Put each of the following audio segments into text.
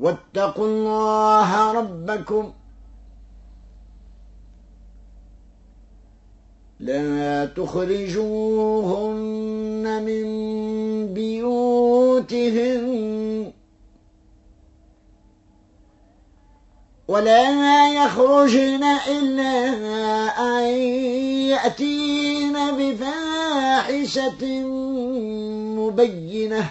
واتقوا الله ربكم. لا تخرجوهن من بيوتهن ولا يخرجن إلا أن يأتين بفاحشة مبينة.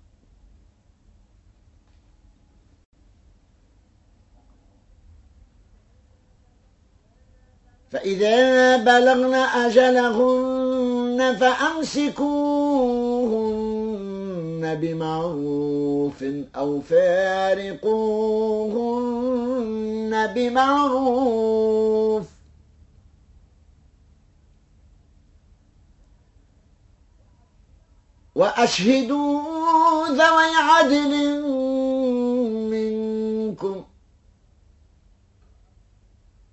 فإذا بلغن أجلهن فأمسكوهن بمعروف أو فارقوهن بمعروف. وأشهدوا ذوي عدل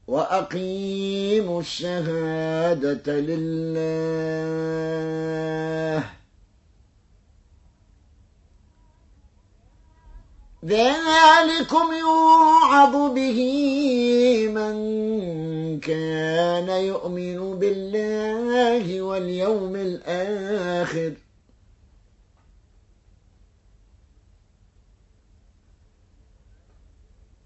وأقيموا الشهادة لله. ذلكم يوعظ به من كان يؤمن بالله واليوم الآخر.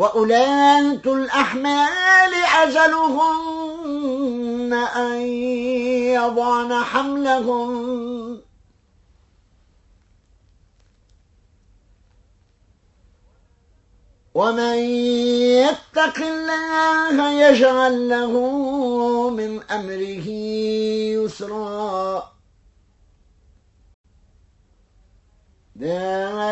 وأولاة الأحمال أجلهن أن يضعن حملهم ومن يتق الله يجعل له من أمره يسرا. ذلك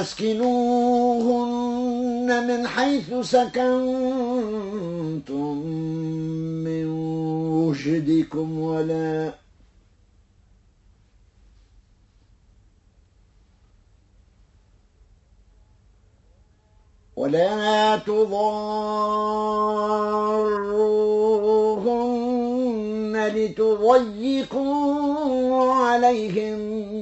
أسكنوهن من حيث سكنتم من وجدكم ولا ولا تضاروهن لتضيقوا عليهم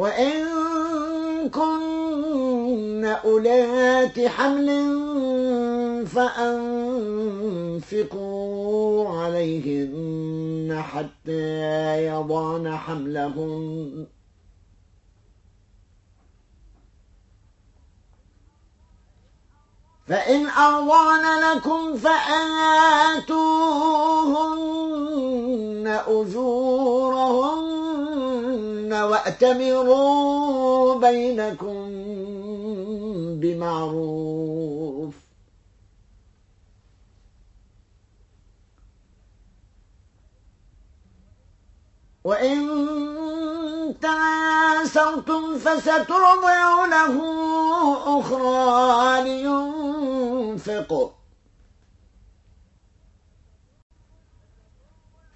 وإن كن أولات حمل فأنفقوا عليهن حتى يضان حملهن. فإن أرضان لكم فآتوهن أجورهن وأتمروا بينكم بمعروف. وإن تعاسرتم فسترضع له أخرى لينفق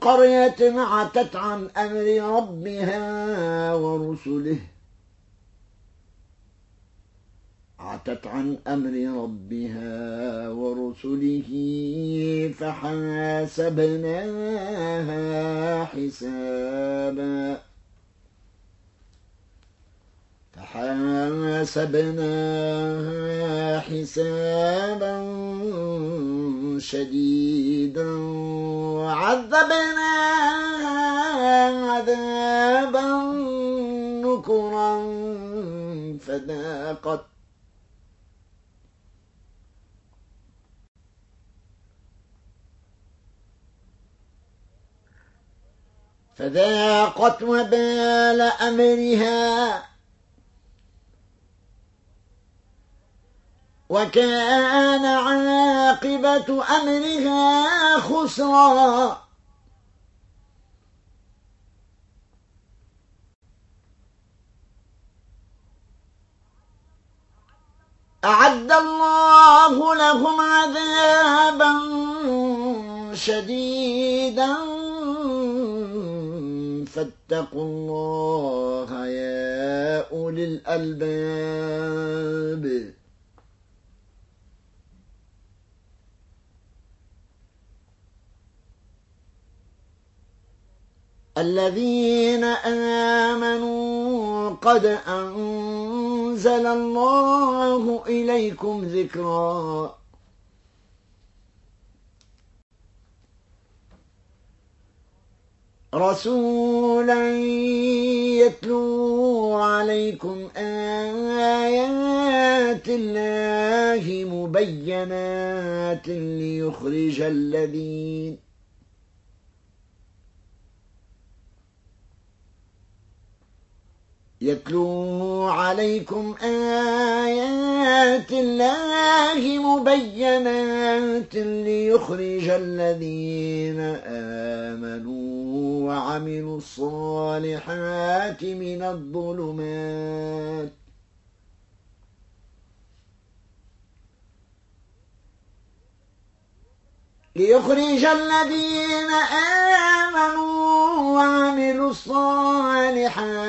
قرية عتت عن أمر ربها ورسله. عتت عن أمر ربها ورسله فحاسبناها حسابا. فحاسبناها حسابا. شديدا وعذبناها عذابا نكرا فذاقت فذاقت وبال أمرها وكان عاقبة أمرها خسرا. أعد الله لهم عذابا شديدا. فاتقوا الله يا أولي الألباب. الذين آمنوا قد أنزل الله إليكم ذكرا. رسولا يتلو عليكم آيات الله مبينات ليخرج الذين يتلو عليكم آيات الله مبينات ليخرج الذين آمنوا وعملوا الصالحات من الظلمات. ليخرج الذين آمنوا وعملوا الصالحات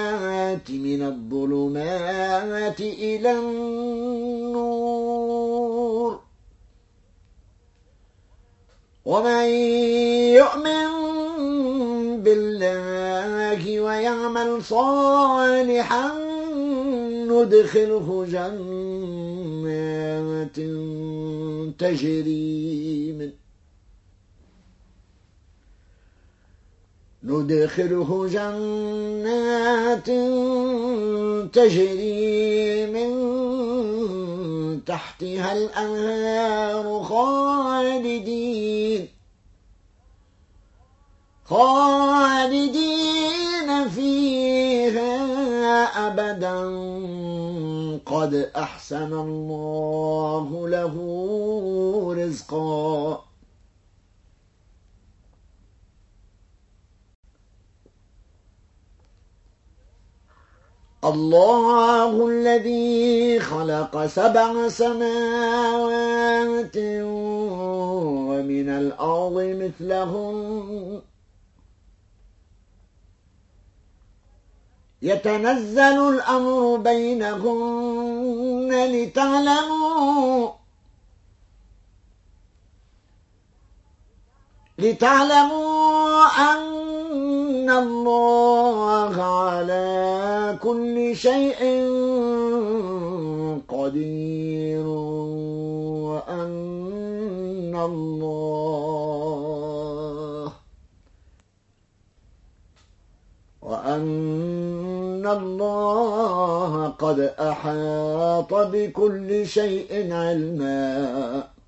من الظلمات إلى النور. ومن يؤمن بالله ويعمل صالحا ندخله جنات تجري من ندخله جنات تجري من تحتها الأنهار خالدين خالدين فيها أبدا. قد أحسن الله له رزقا. الله الذي خلق سبع سماوات ومن الأرض مثلهم. يتنزل الأمر بينهن لتعلموا لتعلموا أن الله على كل شيء قدير وأن الله وأن الله قد أحاط بكل شيء علما